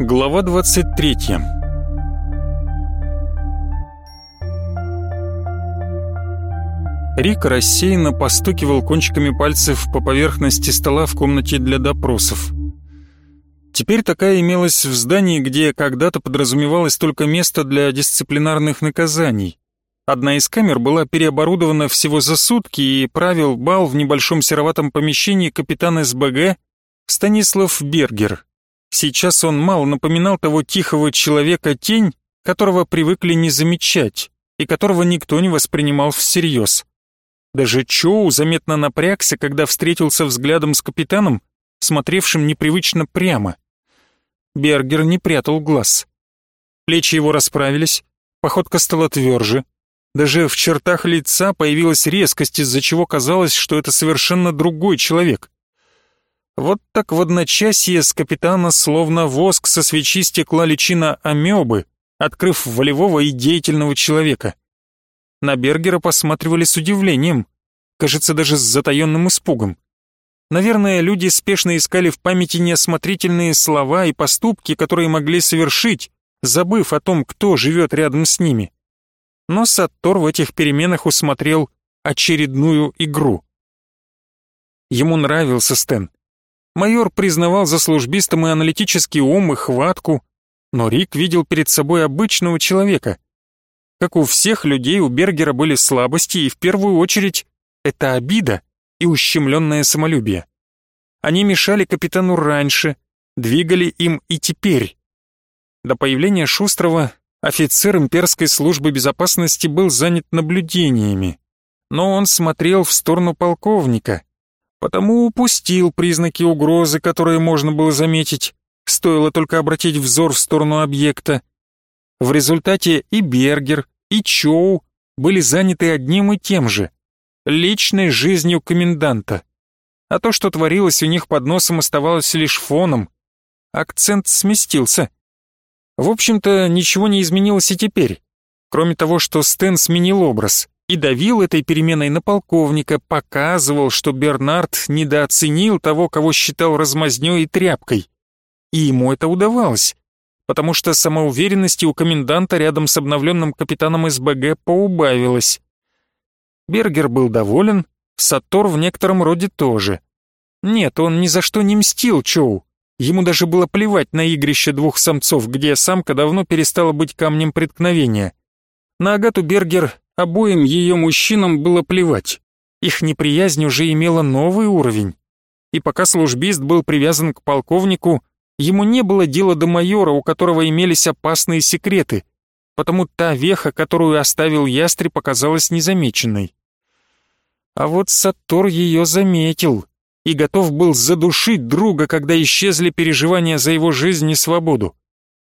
Глава 23 Рик рассеянно постукивал кончиками пальцев по поверхности стола в комнате для допросов. Теперь такая имелась в здании, где когда-то подразумевалось только место для дисциплинарных наказаний. Одна из камер была переоборудована всего за сутки и правил бал в небольшом сероватом помещении капитан СБГ Станислав Бергер. Сейчас он мало напоминал того тихого человека-тень, которого привыкли не замечать и которого никто не воспринимал всерьез. Даже Чоу заметно напрягся, когда встретился взглядом с капитаном, смотревшим непривычно прямо. Бергер не прятал глаз. Плечи его расправились, походка стала тверже. Даже в чертах лица появилась резкость, из-за чего казалось, что это совершенно другой человек. Вот так в одночасье с капитана словно воск со свечи стекла личина амебы, открыв волевого и деятельного человека. На Бергера посматривали с удивлением, кажется, даже с затаенным испугом. Наверное, люди спешно искали в памяти неосмотрительные слова и поступки, которые могли совершить, забыв о том, кто живет рядом с ними. Но Саттор в этих переменах усмотрел очередную игру. Ему нравился Стэн. Майор признавал за службистом и аналитический ум, и хватку, но Рик видел перед собой обычного человека. Как у всех людей, у Бергера были слабости, и в первую очередь это обида и ущемленное самолюбие. Они мешали капитану раньше, двигали им и теперь. До появления Шустрова офицер имперской службы безопасности был занят наблюдениями, но он смотрел в сторону полковника, потому упустил признаки угрозы, которые можно было заметить, стоило только обратить взор в сторону объекта. В результате и Бергер, и Чоу были заняты одним и тем же — личной жизнью коменданта. А то, что творилось у них под носом, оставалось лишь фоном. Акцент сместился. В общем-то, ничего не изменилось и теперь, кроме того, что Стэн сменил образ и давил этой переменой на полковника, показывал, что Бернард недооценил того, кого считал размазнёй и тряпкой. И ему это удавалось, потому что самоуверенности у коменданта рядом с обновленным капитаном СБГ поубавилось. Бергер был доволен, Сатор в некотором роде тоже. Нет, он ни за что не мстил Чоу. Ему даже было плевать на игрище двух самцов, где самка давно перестала быть камнем преткновения. На Агату Бергер Обоим ее мужчинам было плевать. Их неприязнь уже имела новый уровень. И пока службист был привязан к полковнику, ему не было дела до майора, у которого имелись опасные секреты, потому та веха, которую оставил ястреб, показалась незамеченной. А вот Сатор ее заметил и готов был задушить друга, когда исчезли переживания за его жизнь и свободу.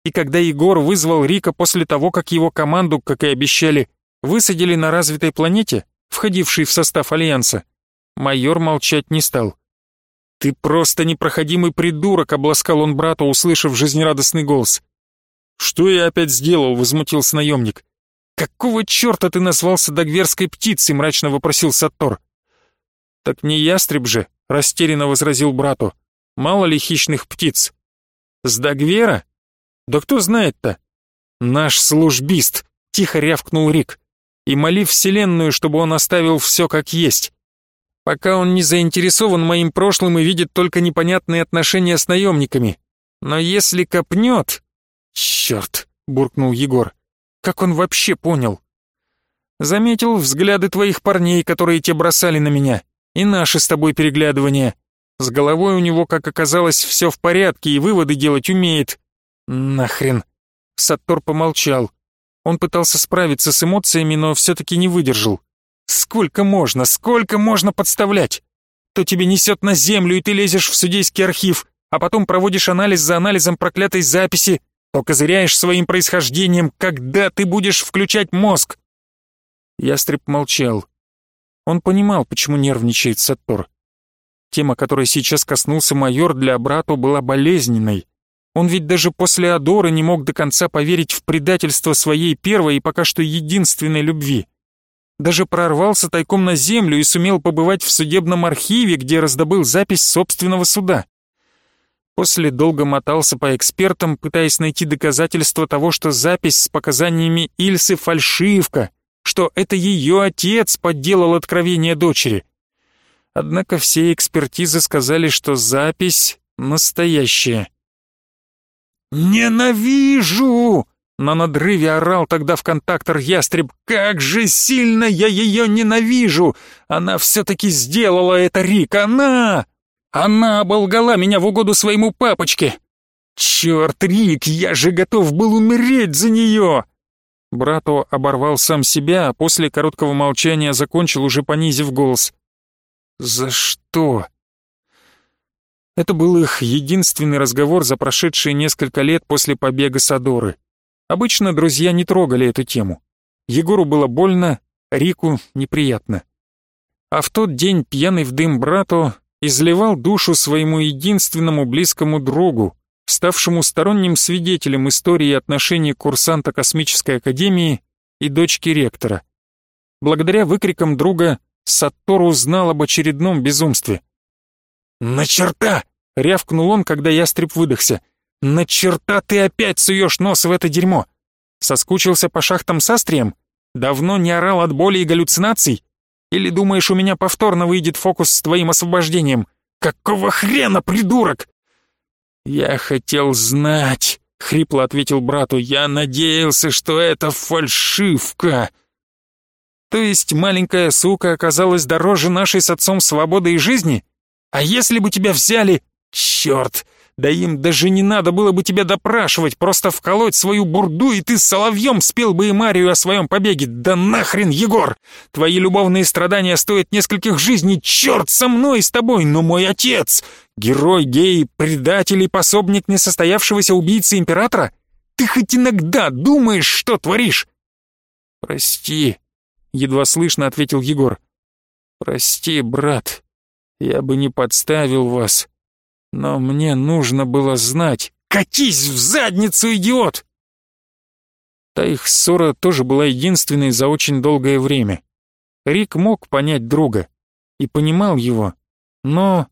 И когда Егор вызвал Рика после того, как его команду, как и обещали, высадили на развитой планете, входившей в состав Альянса, майор молчать не стал. «Ты просто непроходимый придурок», — обласкал он брата, услышав жизнерадостный голос. «Что я опять сделал?» — возмутился наемник. «Какого черта ты назвался догверской птицей?» — мрачно вопросил Саттор. «Так не ястреб же», — растерянно возразил брату. «Мало ли хищных птиц». «С Дагвера? Да кто знает-то?» «Наш службист», — тихо рявкнул Рик и моли Вселенную, чтобы он оставил все как есть. Пока он не заинтересован моим прошлым и видит только непонятные отношения с наемниками. Но если копнет... Черт, буркнул Егор. Как он вообще понял? Заметил взгляды твоих парней, которые те бросали на меня, и наши с тобой переглядывания. С головой у него, как оказалось, все в порядке и выводы делать умеет. Нахрен. Саттор помолчал. Он пытался справиться с эмоциями, но все-таки не выдержал. «Сколько можно, сколько можно подставлять? То тебе несет на землю, и ты лезешь в судейский архив, а потом проводишь анализ за анализом проклятой записи, то козыряешь своим происхождением, когда ты будешь включать мозг?» Ястреб молчал. Он понимал, почему нервничает Саттор. Тема, которой сейчас коснулся майор, для брата была болезненной. Он ведь даже после Адора не мог до конца поверить в предательство своей первой и пока что единственной любви. Даже прорвался тайком на землю и сумел побывать в судебном архиве, где раздобыл запись собственного суда. После долго мотался по экспертам, пытаясь найти доказательства того, что запись с показаниями Ильсы фальшивка, что это ее отец подделал откровение дочери. Однако все экспертизы сказали, что запись настоящая. «Ненавижу!» На надрыве орал тогда в контактор ястреб. «Как же сильно я ее ненавижу! Она все-таки сделала это, Рик! Она! Она оболгала меня в угоду своему папочке! Черт, Рик, я же готов был умереть за нее!» Брату оборвал сам себя, а после короткого молчания закончил, уже понизив голос. «За что?» Это был их единственный разговор за прошедшие несколько лет после побега Садоры. Обычно друзья не трогали эту тему. Егору было больно, Рику неприятно. А в тот день пьяный в дым брату изливал душу своему единственному близкому другу, ставшему сторонним свидетелем истории отношений курсанта космической академии и дочки ректора. Благодаря выкрикам друга Саттор узнал об очередном безумстве. «На черта!» — рявкнул он, когда ястреб выдохся. «На черта ты опять суешь нос в это дерьмо! Соскучился по шахтам с астрием? Давно не орал от боли и галлюцинаций? Или думаешь, у меня повторно выйдет фокус с твоим освобождением? Какого хрена, придурок?» «Я хотел знать», — хрипло ответил брату. «Я надеялся, что это фальшивка». «То есть маленькая сука оказалась дороже нашей с отцом свободы и жизни? А если бы тебя взяли... Черт, да им даже не надо было бы тебя допрашивать, просто вколоть свою бурду, и ты соловьем спел бы и Марию о своем побеге. Да нахрен, Егор! Твои любовные страдания стоят нескольких жизней, черт со мной и с тобой, но мой отец! Герой, гей, предатель и пособник несостоявшегося убийцы императора? Ты хоть иногда думаешь, что творишь? Прости, едва слышно ответил Егор. Прости, брат, я бы не подставил вас. Но мне нужно было знать. «Катись в задницу, идиот!» Та их ссора тоже была единственной за очень долгое время. Рик мог понять друга и понимал его, но...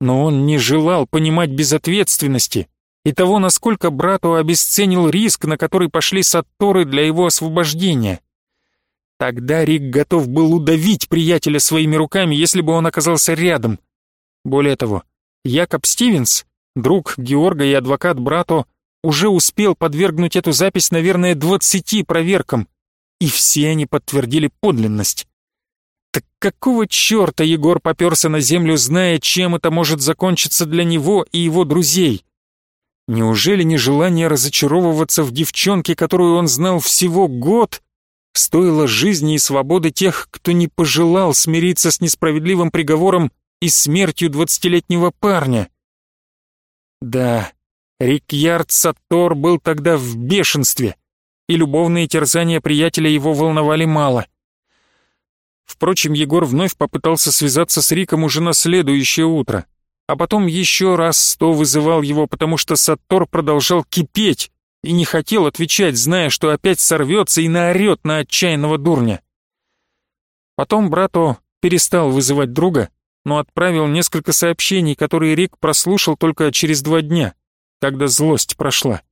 Но он не желал понимать безответственности и того, насколько брату обесценил риск, на который пошли сатторы для его освобождения. Тогда Рик готов был удавить приятеля своими руками, если бы он оказался рядом. Более того, Якоб Стивенс, друг Георга и адвокат брату, уже успел подвергнуть эту запись, наверное, двадцати проверкам, и все они подтвердили подлинность. Так какого черта Егор попёрся на землю, зная, чем это может закончиться для него и его друзей? Неужели нежелание разочаровываться в девчонке, которую он знал всего год, стоило жизни и свободы тех, кто не пожелал смириться с несправедливым приговором и смертью двадцатилетнего парня. Да, Рикьярд Саттор был тогда в бешенстве, и любовные терзания приятеля его волновали мало. Впрочем, Егор вновь попытался связаться с Риком уже на следующее утро, а потом еще раз сто вызывал его, потому что Саттор продолжал кипеть и не хотел отвечать, зная, что опять сорвется и наорет на отчаянного дурня. Потом брату перестал вызывать друга, но отправил несколько сообщений, которые Рик прослушал только через два дня, когда злость прошла.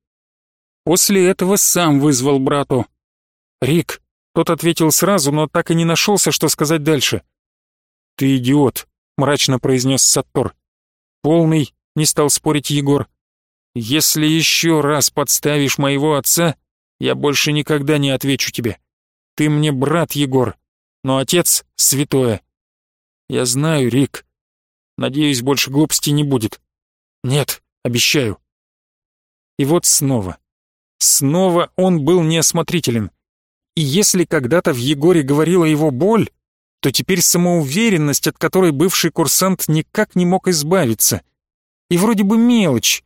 После этого сам вызвал брату. «Рик», тот ответил сразу, но так и не нашелся, что сказать дальше. «Ты идиот», — мрачно произнес Саттор. «Полный», — не стал спорить Егор. «Если еще раз подставишь моего отца, я больше никогда не отвечу тебе. Ты мне брат, Егор, но отец — святое. «Я знаю, Рик. Надеюсь, больше глупостей не будет. Нет, обещаю». И вот снова. Снова он был неосмотрителен. И если когда-то в Егоре говорила его боль, то теперь самоуверенность, от которой бывший курсант никак не мог избавиться. И вроде бы мелочь,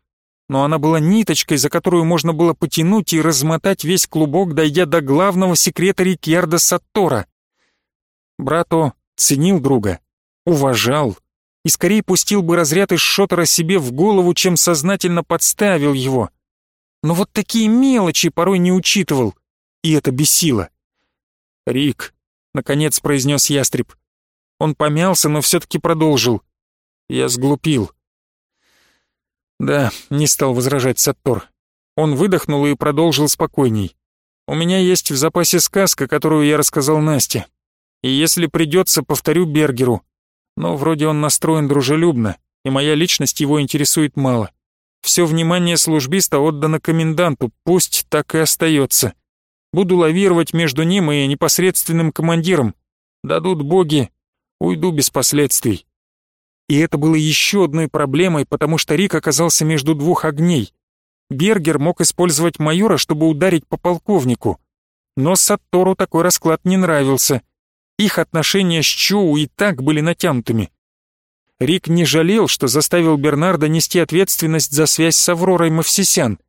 но она была ниточкой, за которую можно было потянуть и размотать весь клубок, дойдя до главного секрета Рикьярда Саттора. Брату ценил друга, уважал и скорее пустил бы разряд из шотера себе в голову, чем сознательно подставил его. Но вот такие мелочи порой не учитывал, и это бесило. «Рик», — наконец произнес ястреб. Он помялся, но все-таки продолжил. «Я сглупил. Да, не стал возражать Саттор. Он выдохнул и продолжил спокойней. У меня есть в запасе сказка, которую я рассказал Насте. И если придется, повторю Бергеру. Но вроде он настроен дружелюбно, и моя личность его интересует мало. Все внимание службиста отдано коменданту, пусть так и остается. Буду лавировать между ним и непосредственным командиром. Дадут боги, уйду без последствий. И это было еще одной проблемой, потому что Рик оказался между двух огней. Бергер мог использовать майора, чтобы ударить по полковнику. Но Саттору такой расклад не нравился. Их отношения с Чоу и так были натянутыми. Рик не жалел, что заставил Бернарда нести ответственность за связь с Авророй Мавсисян.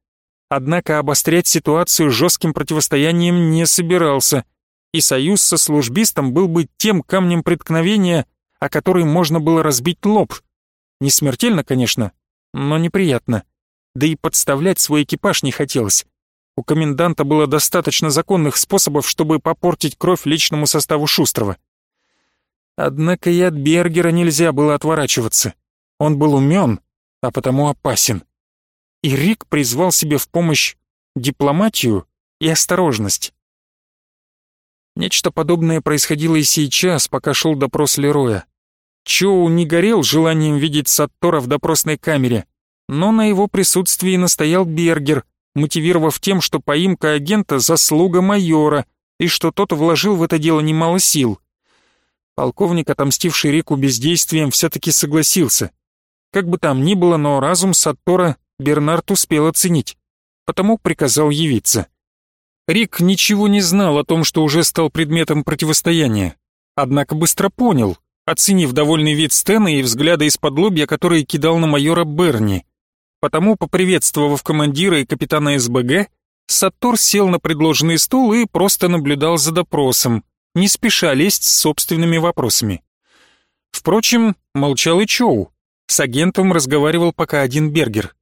Однако обострять ситуацию жестким противостоянием не собирался, и союз со службистом был бы тем камнем преткновения, о который можно было разбить лоб. Не смертельно, конечно, но неприятно. Да и подставлять свой экипаж не хотелось. У коменданта было достаточно законных способов, чтобы попортить кровь личному составу Шустрого. Однако и от Бергера нельзя было отворачиваться. Он был умен, а потому опасен. И Рик призвал себе в помощь дипломатию и осторожность. Нечто подобное происходило и сейчас, пока шел допрос Лероя. Чоу не горел желанием видеть Саттора в допросной камере, но на его присутствии настоял Бергер, мотивировав тем, что поимка агента — заслуга майора, и что тот вложил в это дело немало сил. Полковник, отомстивший Рику бездействием, все-таки согласился. Как бы там ни было, но разум Саттора Бернард успел оценить, потому приказал явиться. Рик ничего не знал о том, что уже стал предметом противостояния, однако быстро понял, оценив довольный вид Стэна и взгляды из-под лобья, которые кидал на майора Берни. Потому, поприветствовав командира и капитана СБГ, Саттор сел на предложенный стул и просто наблюдал за допросом, не спеша лезть с собственными вопросами. Впрочем, молчал и Чоу. С агентом разговаривал пока один Бергер.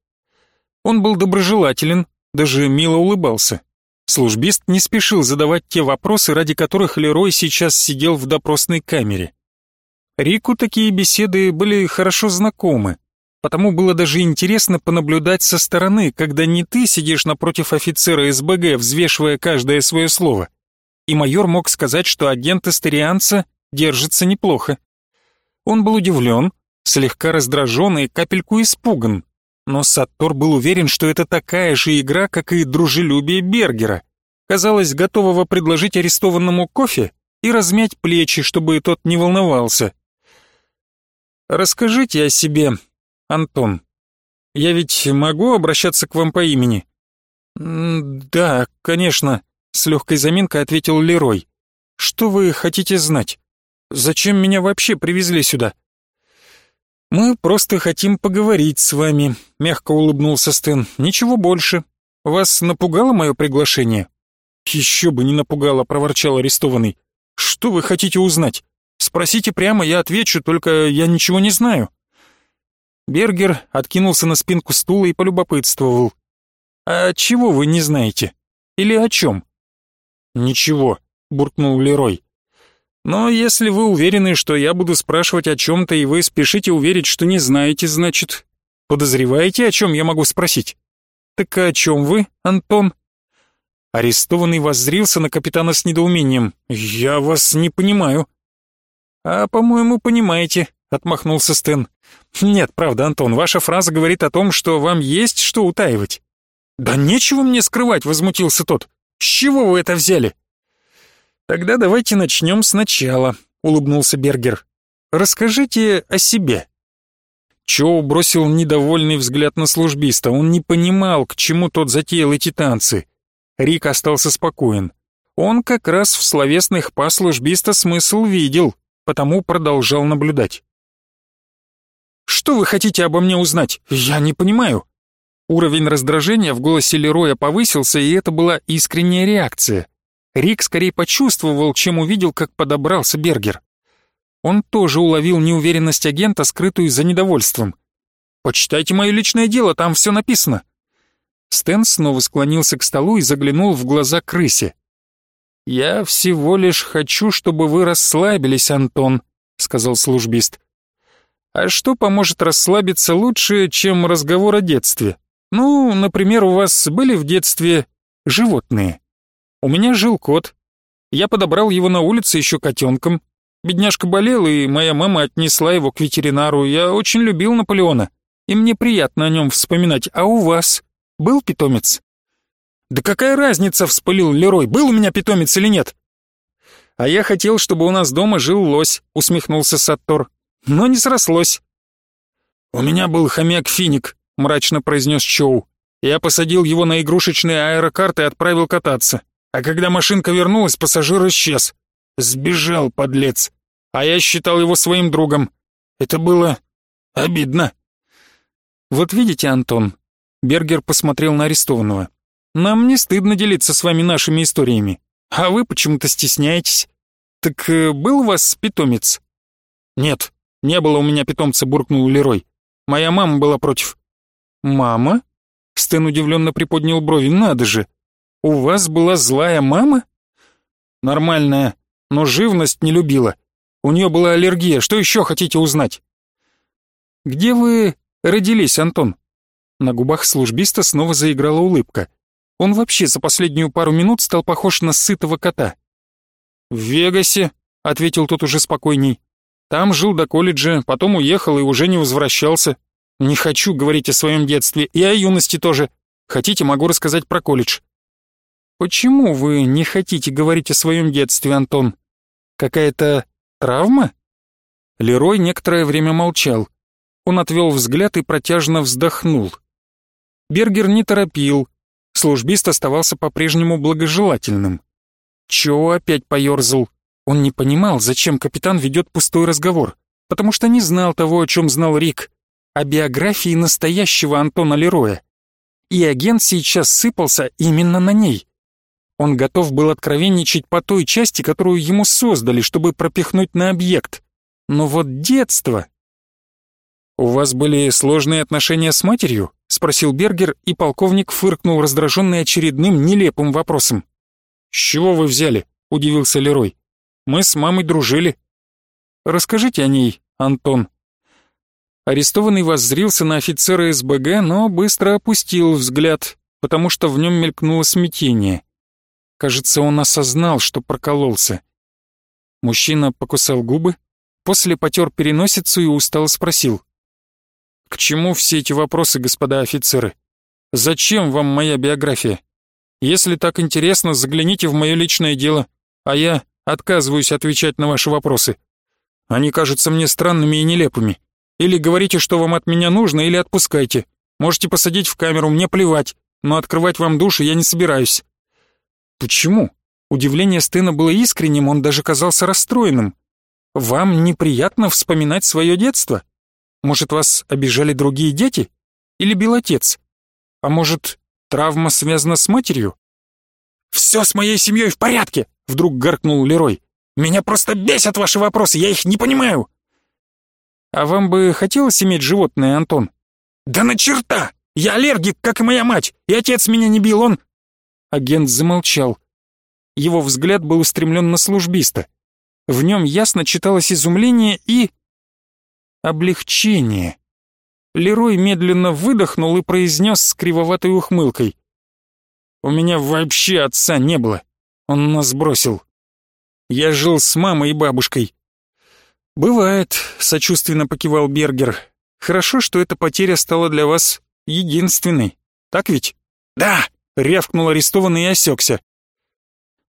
Он был доброжелателен, даже мило улыбался. Службист не спешил задавать те вопросы, ради которых Лерой сейчас сидел в допросной камере. Рику такие беседы были хорошо знакомы, потому было даже интересно понаблюдать со стороны, когда не ты сидишь напротив офицера СБГ, взвешивая каждое свое слово. И майор мог сказать, что агент Астерианца держится неплохо. Он был удивлен, слегка раздражен и капельку испуган, но Саттор был уверен, что это такая же игра, как и дружелюбие Бергера. Казалось, готового предложить арестованному кофе и размять плечи, чтобы тот не волновался. «Расскажите о себе, Антон. Я ведь могу обращаться к вам по имени?» «Да, конечно», — с легкой заминкой ответил Лерой. «Что вы хотите знать? Зачем меня вообще привезли сюда?» «Мы просто хотим поговорить с вами», — мягко улыбнулся Стэн. «Ничего больше. Вас напугало мое приглашение?» «Еще бы не напугало», — проворчал арестованный. «Что вы хотите узнать? Спросите прямо, я отвечу, только я ничего не знаю». Бергер откинулся на спинку стула и полюбопытствовал. «А чего вы не знаете? Или о чем?» «Ничего», — буркнул Лерой. «Но если вы уверены, что я буду спрашивать о чем-то, и вы спешите уверить, что не знаете, значит, подозреваете, о чем я могу спросить?» «Так о чем вы, Антон?» Арестованный воззрился на капитана с недоумением. «Я вас не понимаю». «А, по-моему, понимаете», — отмахнулся Стэн. «Нет, правда, Антон, ваша фраза говорит о том, что вам есть что утаивать». «Да нечего мне скрывать», — возмутился тот. «С чего вы это взяли?» «Тогда давайте начнем сначала», — улыбнулся Бергер. «Расскажите о себе». Чоу бросил недовольный взгляд на службиста. Он не понимал, к чему тот затеял эти танцы. Рик остался спокоен. Он как раз в словесных па службиста смысл видел, потому продолжал наблюдать. «Что вы хотите обо мне узнать? Я не понимаю». Уровень раздражения в голосе Лероя повысился, и это была искренняя реакция. Рик скорее почувствовал, чем увидел, как подобрался Бергер. Он тоже уловил неуверенность агента, скрытую за недовольством. «Почитайте мое личное дело, там все написано». Стэн снова склонился к столу и заглянул в глаза крысе. «Я всего лишь хочу, чтобы вы расслабились, Антон», — сказал службист. А что поможет расслабиться лучше, чем разговор о детстве? Ну, например, у вас были в детстве животные. У меня жил кот. Я подобрал его на улице еще котенком. Бедняжка болел, и моя мама отнесла его к ветеринару. Я очень любил Наполеона, и мне приятно о нем вспоминать. А у вас был питомец? «Да какая разница?» — вспылил Лерой. «Был у меня питомец или нет?» «А я хотел, чтобы у нас дома жил лось», — усмехнулся Саттор. «Но не срослось». «У меня был хомяк Финик», — мрачно произнес Чоу. «Я посадил его на игрушечные аэрокарты и отправил кататься. А когда машинка вернулась, пассажир исчез. Сбежал, подлец. А я считал его своим другом. Это было обидно». «Вот видите, Антон», — Бергер посмотрел на арестованного. Нам не стыдно делиться с вами нашими историями, а вы почему-то стесняетесь. Так э, был у вас питомец? Нет, не было у меня питомца, буркнул Лерой. Моя мама была против. Мама? Стэн удивленно приподнял брови. Надо же. У вас была злая мама? Нормальная, но живность не любила. У нее была аллергия. Что еще хотите узнать? Где вы родились, Антон? На губах службиста снова заиграла улыбка. Он вообще за последнюю пару минут стал похож на сытого кота. «В Вегасе», — ответил тот уже спокойней. «Там жил до колледжа, потом уехал и уже не возвращался. Не хочу говорить о своем детстве и о юности тоже. Хотите, могу рассказать про колледж». «Почему вы не хотите говорить о своем детстве, Антон? Какая-то травма?» Лерой некоторое время молчал. Он отвел взгляд и протяжно вздохнул. Бергер не торопил, Службист оставался по-прежнему благожелательным. Чо опять поерзал. Он не понимал, зачем капитан ведет пустой разговор, потому что не знал того, о чем знал Рик, о биографии настоящего Антона Лероя. И агент сейчас сыпался именно на ней. Он готов был откровенничать по той части, которую ему создали, чтобы пропихнуть на объект. Но вот детство... «У вас были сложные отношения с матерью?» — спросил Бергер, и полковник фыркнул, раздраженный очередным нелепым вопросом. «С чего вы взяли?» — удивился Лерой. «Мы с мамой дружили». «Расскажите о ней, Антон». Арестованный воззрился на офицера СБГ, но быстро опустил взгляд, потому что в нем мелькнуло смятение. Кажется, он осознал, что прокололся. Мужчина покусал губы, после потер переносицу и устало спросил. К чему все эти вопросы, господа офицеры? Зачем вам моя биография? Если так интересно, загляните в мое личное дело, а я отказываюсь отвечать на ваши вопросы. Они кажутся мне странными и нелепыми. Или говорите, что вам от меня нужно, или отпускайте. Можете посадить в камеру, мне плевать, но открывать вам душу я не собираюсь». «Почему?» Удивление Стена было искренним, он даже казался расстроенным. «Вам неприятно вспоминать свое детство?» Может, вас обижали другие дети? Или бил отец? А может, травма связана с матерью? «Все с моей семьей в порядке!» — вдруг гаркнул Лерой. «Меня просто бесят ваши вопросы, я их не понимаю!» «А вам бы хотелось иметь животное, Антон?» «Да на черта! Я аллергик, как и моя мать, и отец меня не бил, он...» Агент замолчал. Его взгляд был устремлен на службиста. В нем ясно читалось изумление и облегчение. Лерой медленно выдохнул и произнес с кривоватой ухмылкой. «У меня вообще отца не было. Он нас бросил. Я жил с мамой и бабушкой». «Бывает», — сочувственно покивал Бергер. «Хорошо, что эта потеря стала для вас единственной. Так ведь?» «Да!» — рявкнул арестованный и осекся.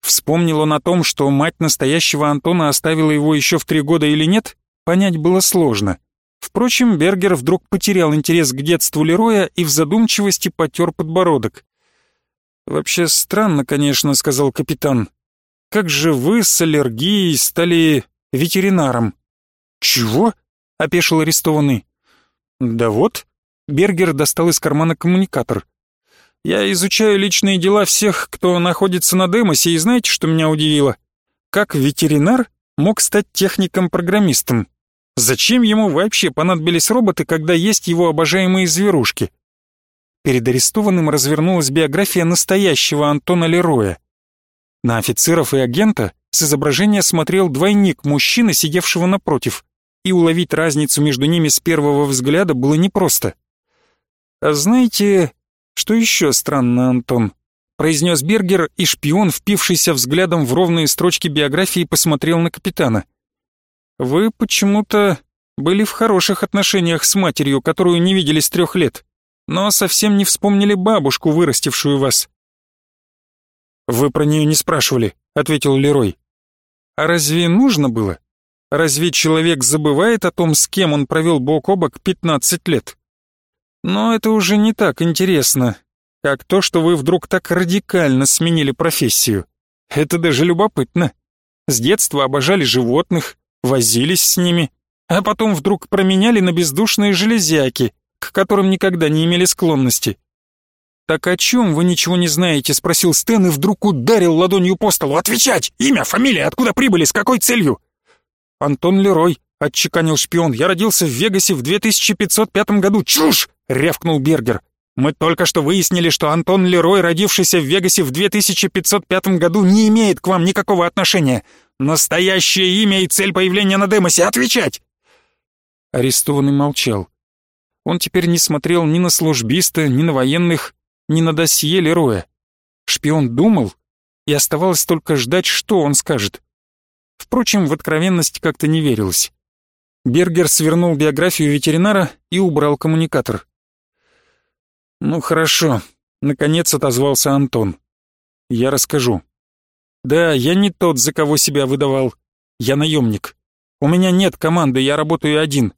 Вспомнил он о том, что мать настоящего Антона оставила его еще в три года или нет, понять было сложно. Впрочем, Бергер вдруг потерял интерес к детству Лероя и в задумчивости потер подбородок. «Вообще странно, конечно», — сказал капитан. «Как же вы с аллергией стали ветеринаром?» «Чего?» — опешил арестованный. «Да вот». Бергер достал из кармана коммуникатор. «Я изучаю личные дела всех, кто находится на Демосе, и знаете, что меня удивило? Как ветеринар мог стать техником-программистом?» Зачем ему вообще понадобились роботы, когда есть его обожаемые зверушки? Перед арестованным развернулась биография настоящего Антона Лероя. На офицеров и агента с изображения смотрел двойник мужчины, сидевшего напротив. и уловить разницу между ними с первого взгляда было непросто. «А знаете, что еще странно, Антон?» произнес Бергер, и шпион, впившийся взглядом в ровные строчки биографии, посмотрел на капитана. «Вы почему-то были в хороших отношениях с матерью, которую не видели с трех лет, но совсем не вспомнили бабушку, вырастившую вас». «Вы про нее не спрашивали», — ответил Лерой. «А разве нужно было? Разве человек забывает о том, с кем он провел бок о бок пятнадцать лет? Но это уже не так интересно, как то, что вы вдруг так радикально сменили профессию. Это даже любопытно. С детства обожали животных, возились с ними, а потом вдруг променяли на бездушные железяки, к которым никогда не имели склонности. «Так о чем вы ничего не знаете?» — спросил Стэн и вдруг ударил ладонью по столу. «Отвечать! Имя, фамилия, откуда прибыли, с какой целью?» «Антон Лерой», — отчеканил шпион. «Я родился в Вегасе в 2505 году». «Чушь!» — рявкнул Бергер. Мы только что выяснили, что Антон Лерой, родившийся в Вегасе в 2505 году, не имеет к вам никакого отношения. Настоящее имя и цель появления на Демосе. Отвечать!» Арестованный молчал. Он теперь не смотрел ни на службиста, ни на военных, ни на досье Лероя. Шпион думал, и оставалось только ждать, что он скажет. Впрочем, в откровенность как-то не верилось. Бергер свернул биографию ветеринара и убрал коммуникатор. «Ну хорошо», — наконец отозвался Антон. «Я расскажу. Да, я не тот, за кого себя выдавал. Я наемник. У меня нет команды, я работаю один.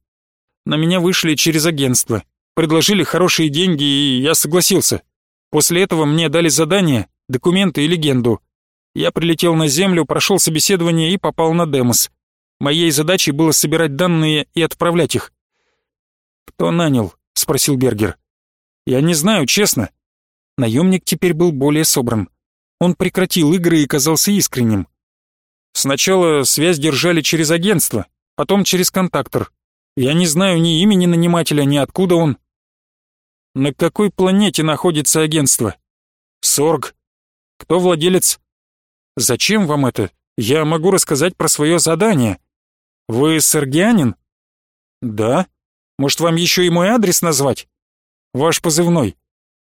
На меня вышли через агентство. Предложили хорошие деньги, и я согласился. После этого мне дали задание, документы и легенду. Я прилетел на Землю, прошел собеседование и попал на Демос. Моей задачей было собирать данные и отправлять их. «Кто нанял?» — спросил Бергер. Я не знаю, честно. Наемник теперь был более собран. Он прекратил игры и казался искренним. Сначала связь держали через агентство, потом через контактор. Я не знаю ни имени нанимателя, ни откуда он. На какой планете находится агентство? Сорг. Кто владелец? Зачем вам это? Я могу рассказать про свое задание. Вы саргианин? Да. Может, вам еще и мой адрес назвать? Ваш позывной.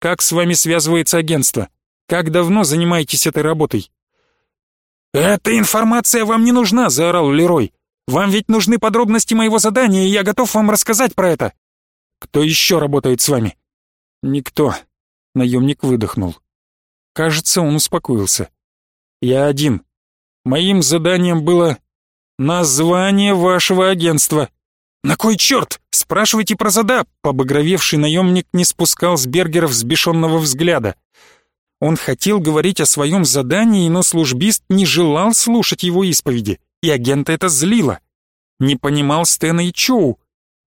Как с вами связывается агентство? Как давно занимаетесь этой работой?» «Эта информация вам не нужна», — заорал Лерой. «Вам ведь нужны подробности моего задания, и я готов вам рассказать про это». «Кто еще работает с вами?» «Никто», — наемник выдохнул. Кажется, он успокоился. «Я один. Моим заданием было название вашего агентства». «На кой черт? Спрашивайте про зада!» Побагровевший наемник не спускал с Бергера взбешенного взгляда. Он хотел говорить о своем задании, но службист не желал слушать его исповеди, и агента это злило. Не понимал Стэна и Чоу.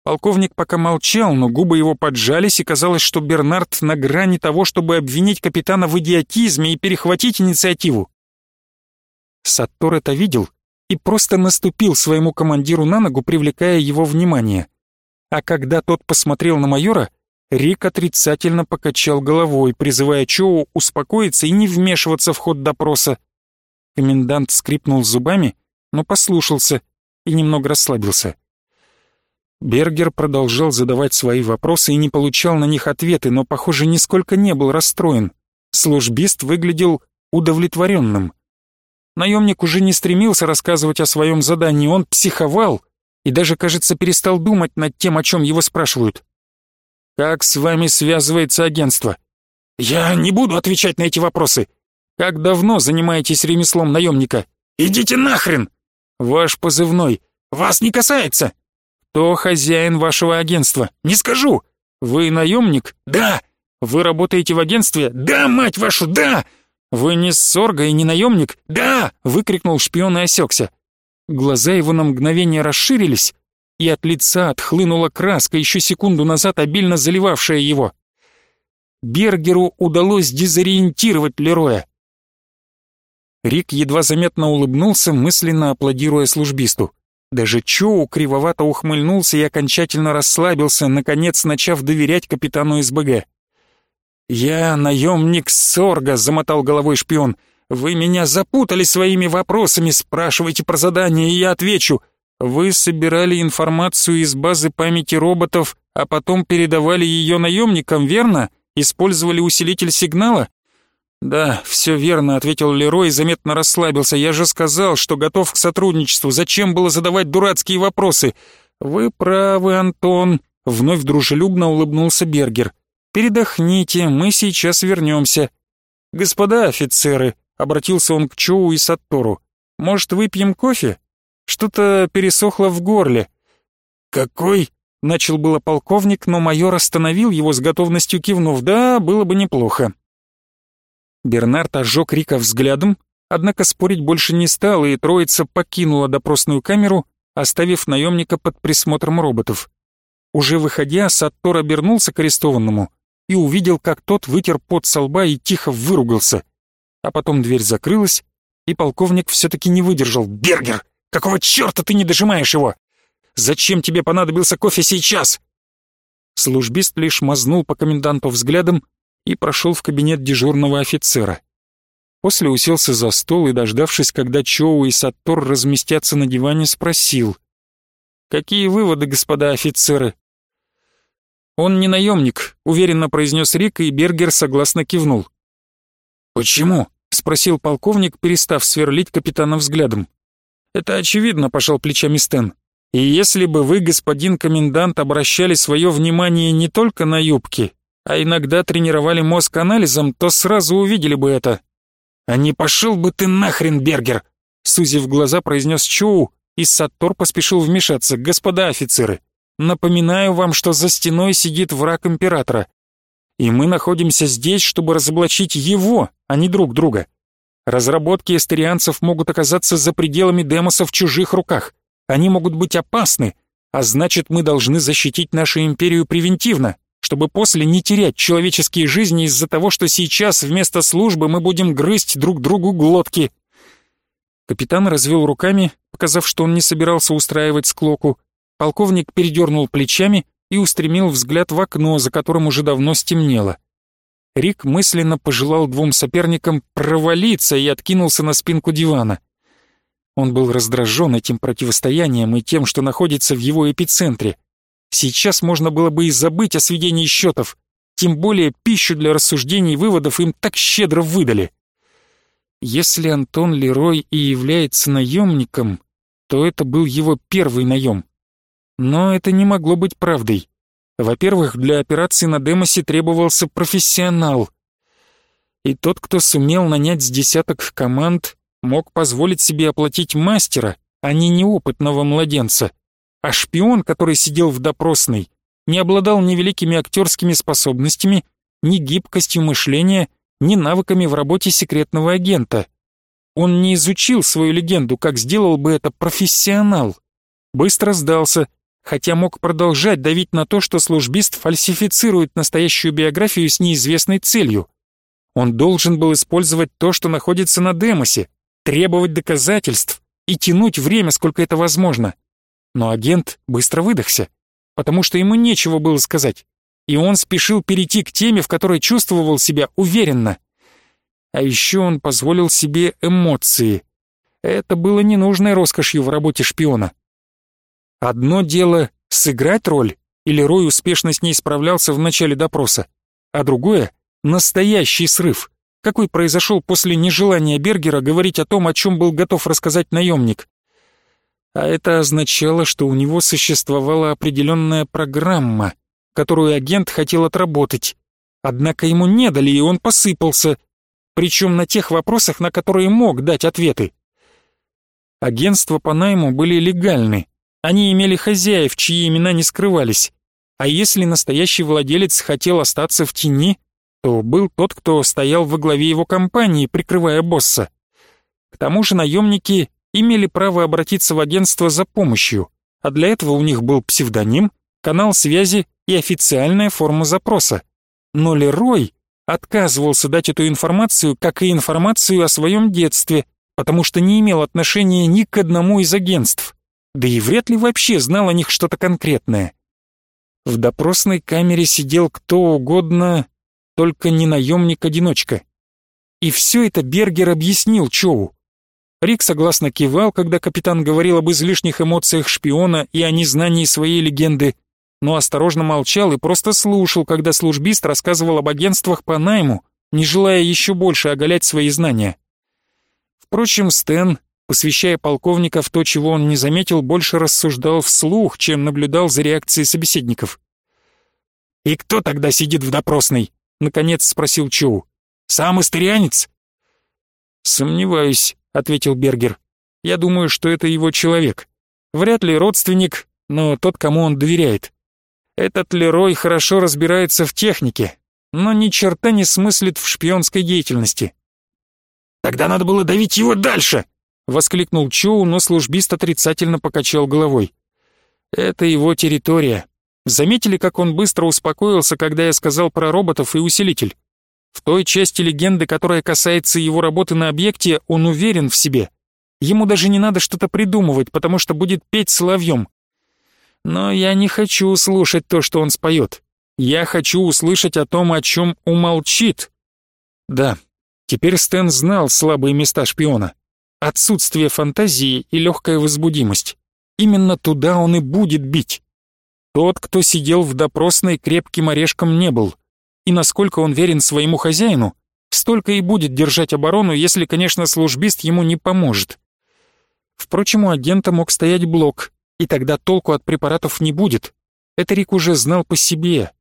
Полковник пока молчал, но губы его поджались, и казалось, что Бернард на грани того, чтобы обвинить капитана в идиотизме и перехватить инициативу. Саттор это видел и просто наступил своему командиру на ногу, привлекая его внимание. А когда тот посмотрел на майора, Рик отрицательно покачал головой, призывая Чоу успокоиться и не вмешиваться в ход допроса. Комендант скрипнул зубами, но послушался и немного расслабился. Бергер продолжал задавать свои вопросы и не получал на них ответы, но, похоже, нисколько не был расстроен. Службист выглядел удовлетворенным. Наемник уже не стремился рассказывать о своем задании, он психовал и даже, кажется, перестал думать над тем, о чем его спрашивают. «Как с вами связывается агентство?» «Я не буду отвечать на эти вопросы. Как давно занимаетесь ремеслом наемника?» «Идите нахрен!» «Ваш позывной. Вас не касается!» «Кто хозяин вашего агентства?» «Не скажу!» «Вы наемник?» «Да!» «Вы работаете в агентстве?» «Да, мать вашу, да!» «Вы не Сорга и не наемник?» «Да!» — выкрикнул шпион и осекся. Глаза его на мгновение расширились, и от лица отхлынула краска, еще секунду назад обильно заливавшая его. Бергеру удалось дезориентировать Лероя. Рик едва заметно улыбнулся, мысленно аплодируя службисту. Даже Чоу кривовато ухмыльнулся и окончательно расслабился, наконец начав доверять капитану СБГ. «Я наемник Сорга», — замотал головой шпион. «Вы меня запутали своими вопросами, спрашивайте про задание, и я отвечу. Вы собирали информацию из базы памяти роботов, а потом передавали ее наемникам, верно? Использовали усилитель сигнала? «Да, все верно», — ответил Лерой и заметно расслабился. «Я же сказал, что готов к сотрудничеству. Зачем было задавать дурацкие вопросы?» «Вы правы, Антон», — вновь дружелюбно улыбнулся Бергер. «Передохните, мы сейчас вернемся». «Господа офицеры», — обратился он к Чоу и Саттору, «может, выпьем кофе? Что-то пересохло в горле». «Какой?» — начал было полковник, но майор остановил его с готовностью кивнув. «Да, было бы неплохо». Бернард ожег Рика взглядом, однако спорить больше не стал, и троица покинула допросную камеру, оставив наемника под присмотром роботов. Уже выходя, Саттор обернулся к арестованному и увидел, как тот вытер пот со лба и тихо выругался. А потом дверь закрылась, и полковник все-таки не выдержал. «Бергер, какого черта ты не дожимаешь его? Зачем тебе понадобился кофе сейчас?» Службист лишь мазнул по коменданту взглядом и прошел в кабинет дежурного офицера. После уселся за стол и, дождавшись, когда Чоу и Саттор разместятся на диване, спросил. «Какие выводы, господа офицеры?» «Он не наемник», — уверенно произнес Рик, и Бергер согласно кивнул. «Почему?» — спросил полковник, перестав сверлить капитана взглядом. «Это очевидно», — пожал плечами Стэн. «И если бы вы, господин комендант, обращали свое внимание не только на юбки, а иногда тренировали мозг анализом, то сразу увидели бы это. «А не пошел бы ты нахрен, Бергер!» Сузив глаза, произнес Чоу, и Саттор поспешил вмешаться. «Господа офицеры, напоминаю вам, что за стеной сидит враг императора, и мы находимся здесь, чтобы разоблачить его, а не друг друга. Разработки эстерианцев могут оказаться за пределами демоса в чужих руках. Они могут быть опасны, а значит, мы должны защитить нашу империю превентивно чтобы после не терять человеческие жизни из-за того, что сейчас вместо службы мы будем грызть друг другу глотки. Капитан развел руками, показав, что он не собирался устраивать склоку. Полковник передернул плечами и устремил взгляд в окно, за которым уже давно стемнело. Рик мысленно пожелал двум соперникам провалиться и откинулся на спинку дивана. Он был раздражен этим противостоянием и тем, что находится в его эпицентре. Сейчас можно было бы и забыть о сведении счетов, тем более пищу для рассуждений и выводов им так щедро выдали. Если Антон Лерой и является наемником, то это был его первый наем. Но это не могло быть правдой. Во-первых, для операции на Демосе требовался профессионал. И тот, кто сумел нанять с десяток команд, мог позволить себе оплатить мастера, а не неопытного младенца а шпион, который сидел в допросной, не обладал ни великими актерскими способностями, ни гибкостью мышления, ни навыками в работе секретного агента. Он не изучил свою легенду, как сделал бы это профессионал. Быстро сдался, хотя мог продолжать давить на то, что службист фальсифицирует настоящую биографию с неизвестной целью. Он должен был использовать то, что находится на Демосе, требовать доказательств и тянуть время, сколько это возможно. Но агент быстро выдохся, потому что ему нечего было сказать, и он спешил перейти к теме, в которой чувствовал себя уверенно. А еще он позволил себе эмоции. Это было ненужной роскошью в работе шпиона. Одно дело — сыграть роль, или Рой успешно с ней справлялся в начале допроса, а другое — настоящий срыв, какой произошел после нежелания Бергера говорить о том, о чем был готов рассказать наемник а это означало, что у него существовала определенная программа, которую агент хотел отработать. Однако ему не дали, и он посыпался, причем на тех вопросах, на которые мог дать ответы. Агентства по найму были легальны, они имели хозяев, чьи имена не скрывались. А если настоящий владелец хотел остаться в тени, то был тот, кто стоял во главе его компании, прикрывая босса. К тому же наемники имели право обратиться в агентство за помощью, а для этого у них был псевдоним, канал связи и официальная форма запроса. Но Лерой отказывался дать эту информацию, как и информацию о своем детстве, потому что не имел отношения ни к одному из агентств, да и вряд ли вообще знал о них что-то конкретное. В допросной камере сидел кто угодно, только не наемник-одиночка. И все это Бергер объяснил Чоу. Рик согласно кивал, когда капитан говорил об излишних эмоциях шпиона и о незнании своей легенды, но осторожно молчал и просто слушал, когда службист рассказывал об агентствах по найму, не желая еще больше оголять свои знания. Впрочем, Стэн, посвящая полковника в то, чего он не заметил, больше рассуждал вслух, чем наблюдал за реакцией собеседников. «И кто тогда сидит в допросной?» — наконец спросил Чоу. «Сам истырианец?» «Сомневаюсь», — ответил Бергер. «Я думаю, что это его человек. Вряд ли родственник, но тот, кому он доверяет. Этот Лерой хорошо разбирается в технике, но ни черта не смыслит в шпионской деятельности. «Тогда надо было давить его дальше!» — воскликнул Чоу, но службист отрицательно покачал головой. «Это его территория. Заметили, как он быстро успокоился, когда я сказал про роботов и усилитель? В той части легенды, которая касается его работы на объекте, он уверен в себе. Ему даже не надо что-то придумывать, потому что будет петь соловьем. Но я не хочу слушать то, что он споет. Я хочу услышать о том, о чем умолчит. Да, теперь Стэн знал слабые места шпиона. Отсутствие фантазии и легкая возбудимость. Именно туда он и будет бить. Тот, кто сидел в допросной, крепким орешком не был. И насколько он верен своему хозяину, столько и будет держать оборону, если, конечно, службист ему не поможет. Впрочем, у агента мог стоять блок, и тогда толку от препаратов не будет. Это Рик уже знал по себе.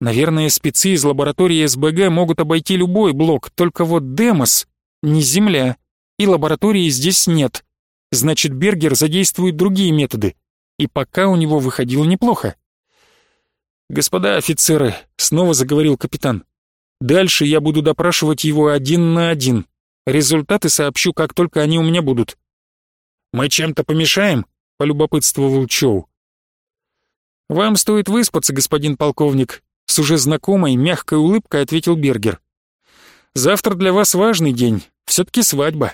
Наверное, спецы из лаборатории СБГ могут обойти любой блок, только вот Демос — не Земля, и лаборатории здесь нет. Значит, Бергер задействует другие методы, и пока у него выходило неплохо. «Господа офицеры», — снова заговорил капитан, — «дальше я буду допрашивать его один на один. Результаты сообщу, как только они у меня будут». «Мы чем-то помешаем?» — полюбопытствовал Чоу. «Вам стоит выспаться, господин полковник», — с уже знакомой мягкой улыбкой ответил Бергер. «Завтра для вас важный день, все-таки свадьба.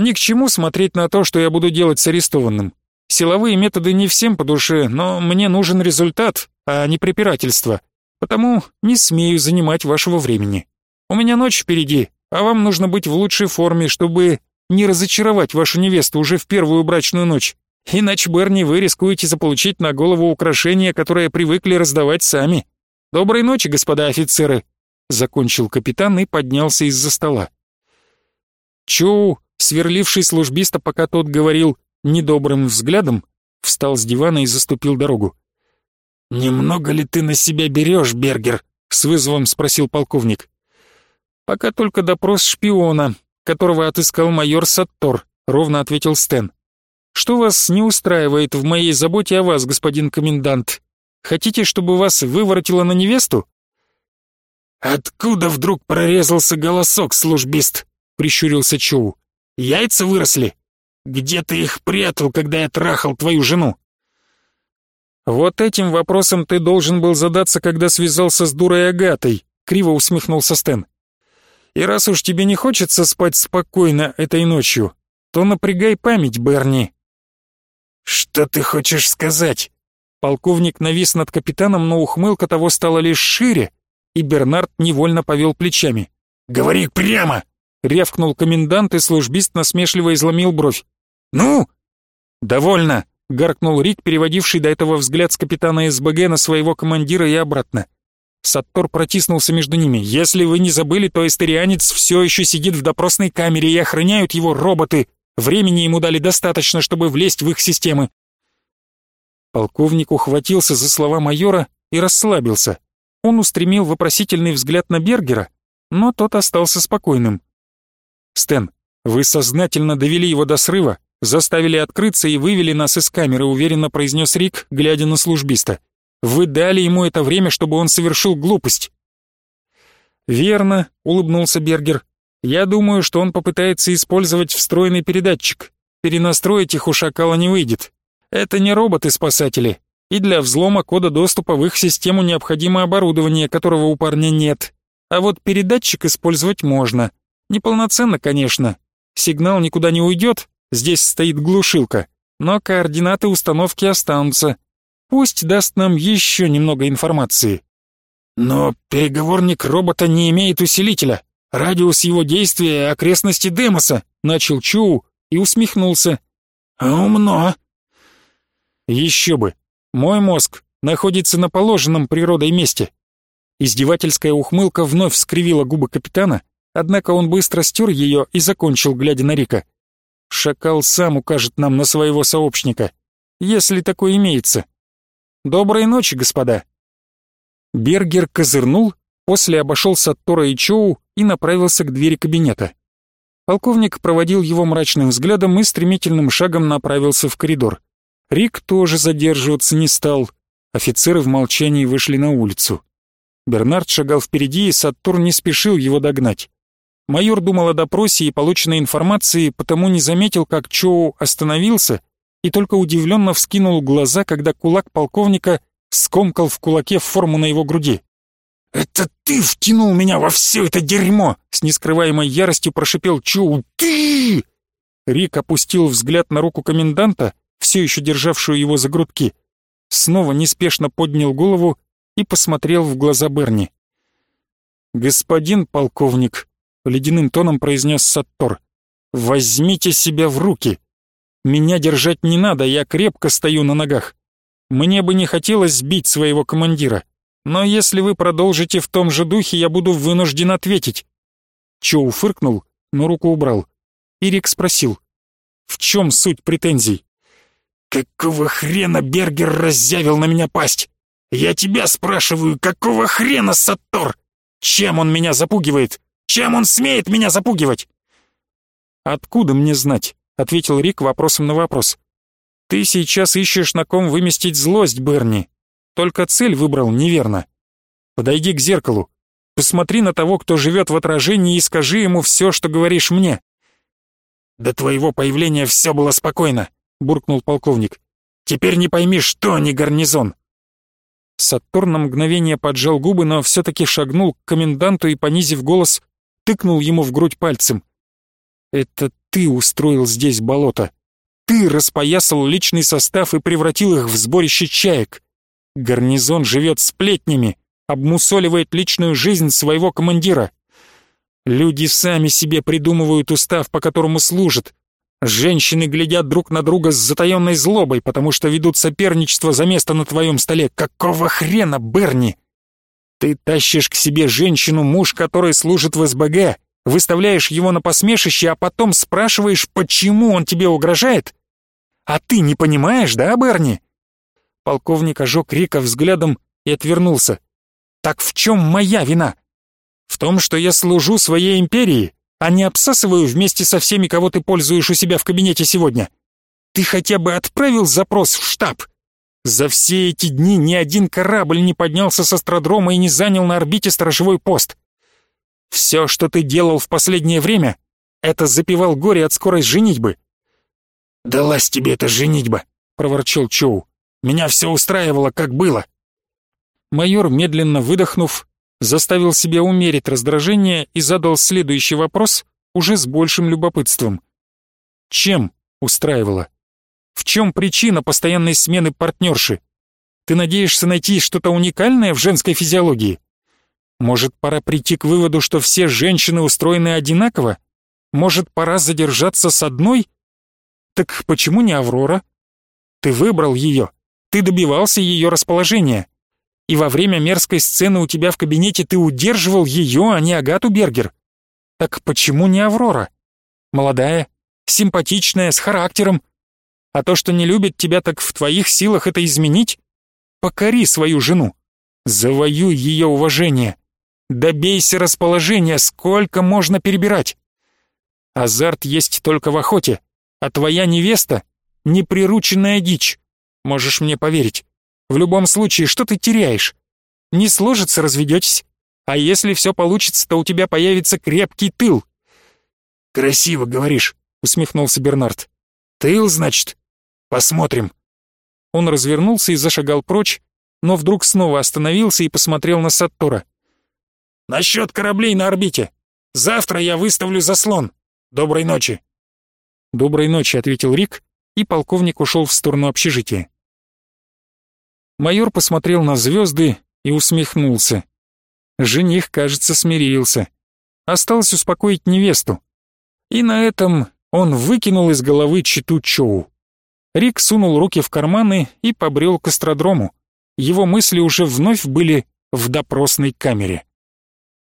Ни к чему смотреть на то, что я буду делать с арестованным. Силовые методы не всем по душе, но мне нужен результат, а не препирательство. Потому не смею занимать вашего времени. У меня ночь впереди, а вам нужно быть в лучшей форме, чтобы не разочаровать вашу невесту уже в первую брачную ночь. Иначе, Берни, вы рискуете заполучить на голову украшения, которые привыкли раздавать сами. Доброй ночи, господа офицеры!» Закончил капитан и поднялся из-за стола. Чоу, сверливший службиста, пока тот говорил недобрым взглядом, встал с дивана и заступил дорогу. «Немного ли ты на себя берешь, Бергер?» — с вызовом спросил полковник. «Пока только допрос шпиона, которого отыскал майор Саттор», — ровно ответил Стэн. Что вас не устраивает в моей заботе о вас, господин комендант? Хотите, чтобы вас выворотило на невесту?» «Откуда вдруг прорезался голосок, службист?» — прищурился Чоу. «Яйца выросли? Где ты их прятал, когда я трахал твою жену?» «Вот этим вопросом ты должен был задаться, когда связался с дурой Агатой», — криво усмехнулся Стэн. «И раз уж тебе не хочется спать спокойно этой ночью, то напрягай память, Берни. «Что ты хочешь сказать?» Полковник навис над капитаном, но ухмылка того стала лишь шире, и Бернард невольно повел плечами. «Говори прямо!» — рявкнул комендант, и службист насмешливо изломил бровь. «Ну?» «Довольно!» — гаркнул Рик, переводивший до этого взгляд с капитана СБГ на своего командира и обратно. Саттор протиснулся между ними. «Если вы не забыли, то эстерианец все еще сидит в допросной камере и охраняют его роботы. Времени ему дали достаточно, чтобы влезть в их системы. Полковник ухватился за слова майора и расслабился. Он устремил вопросительный взгляд на Бергера, но тот остался спокойным. «Стэн, вы сознательно довели его до срыва, заставили открыться и вывели нас из камеры», уверенно произнес Рик, глядя на службиста. «Вы дали ему это время, чтобы он совершил глупость». «Верно», — улыбнулся Бергер. Я думаю, что он попытается использовать встроенный передатчик. Перенастроить их у шакала не выйдет. Это не роботы-спасатели. И для взлома кода доступа в их систему необходимо оборудование, которого у парня нет. А вот передатчик использовать можно. Неполноценно, конечно. Сигнал никуда не уйдет, здесь стоит глушилка. Но координаты установки останутся. Пусть даст нам еще немного информации. Но переговорник робота не имеет усилителя. Радиус его действия — окрестности Демоса», — начал Чу, и усмехнулся. «Умно!» «Еще бы! Мой мозг находится на положенном природой месте!» Издевательская ухмылка вновь скривила губы капитана, однако он быстро стер ее и закончил, глядя на Рика. «Шакал сам укажет нам на своего сообщника, если такой имеется. Доброй ночи, господа!» Бергер козырнул, после обошел Саттора и Чоу и направился к двери кабинета. Полковник проводил его мрачным взглядом и стремительным шагом направился в коридор. Рик тоже задерживаться не стал. Офицеры в молчании вышли на улицу. Бернард шагал впереди, и Саттур не спешил его догнать. Майор думал о допросе и полученной информации, потому не заметил, как Чоу остановился и только удивленно вскинул глаза, когда кулак полковника скомкал в кулаке форму на его груди. «Это ты втянул меня во все это дерьмо!» С нескрываемой яростью прошипел Чу. «Ты!» Рик опустил взгляд на руку коменданта, все еще державшую его за грудки. Снова неспешно поднял голову и посмотрел в глаза Берни. «Господин полковник», — ледяным тоном произнес Саттор, — «возьмите себя в руки. Меня держать не надо, я крепко стою на ногах. Мне бы не хотелось сбить своего командира. Но если вы продолжите в том же духе, я буду вынужден ответить». Чоу фыркнул, но руку убрал. Ирик спросил, «В чем суть претензий?» «Какого хрена Бергер раззявил на меня пасть? Я тебя спрашиваю, какого хрена, Саттор? Чем он меня запугивает? Чем он смеет меня запугивать?» «Откуда мне знать?» — ответил Рик вопросом на вопрос. «Ты сейчас ищешь на ком выместить злость, Берни. Только цель выбрал неверно. Подойди к зеркалу. Посмотри на того, кто живет в отражении, и скажи ему все, что говоришь мне». «До твоего появления все было спокойно», — буркнул полковник. «Теперь не пойми, что не гарнизон». Сатурн на мгновение поджал губы, но все-таки шагнул к коменданту и, понизив голос, тыкнул ему в грудь пальцем. «Это ты устроил здесь болото. Ты распоясал личный состав и превратил их в сборище чаек. Гарнизон живет сплетнями, обмусоливает личную жизнь своего командира. Люди сами себе придумывают устав, по которому служат. Женщины глядят друг на друга с затаенной злобой, потому что ведут соперничество за место на твоем столе. Какого хрена, Берни? Ты тащишь к себе женщину, муж который служит в СБГ, выставляешь его на посмешище, а потом спрашиваешь, почему он тебе угрожает? А ты не понимаешь, да, Берни? Полковник ожег Рика взглядом и отвернулся. «Так в чем моя вина? В том, что я служу своей империи, а не обсасываю вместе со всеми, кого ты пользуешь у себя в кабинете сегодня. Ты хотя бы отправил запрос в штаб? За все эти дни ни один корабль не поднялся с астrodрома и не занял на орбите сторожевой пост. Все, что ты делал в последнее время, это запивал горе от скорой женитьбы». «Далась тебе эта женитьба», — проворчал Чоу. Меня все устраивало, как было». Майор, медленно выдохнув, заставил себя умерить раздражение и задал следующий вопрос уже с большим любопытством. «Чем устраивало? В чем причина постоянной смены партнерши? Ты надеешься найти что-то уникальное в женской физиологии? Может, пора прийти к выводу, что все женщины устроены одинаково? Может, пора задержаться с одной? Так почему не Аврора? Ты выбрал ее, ты добивался ее расположения. И во время мерзкой сцены у тебя в кабинете ты удерживал ее, а не Агату Бергер. Так почему не Аврора? Молодая, симпатичная, с характером. А то, что не любит тебя, так в твоих силах это изменить? Покори свою жену. Завоюй ее уважение. Добейся расположения, сколько можно перебирать. Азарт есть только в охоте, а твоя невеста — неприрученная дичь. Можешь мне поверить. В любом случае, что ты теряешь? Не сложится, разведетесь. А если все получится, то у тебя появится крепкий тыл. Красиво говоришь, усмехнулся Бернард. Тыл, значит? Посмотрим. Он развернулся и зашагал прочь, но вдруг снова остановился и посмотрел на Саттора. «Насчет кораблей на орбите. Завтра я выставлю заслон. Доброй ночи». «Доброй ночи», — ответил Рик и полковник ушел в сторону общежития. Майор посмотрел на звезды и усмехнулся. Жених, кажется, смирился. Осталось успокоить невесту. И на этом он выкинул из головы читу Чоу. Рик сунул руки в карманы и побрел к астродрому. Его мысли уже вновь были в допросной камере.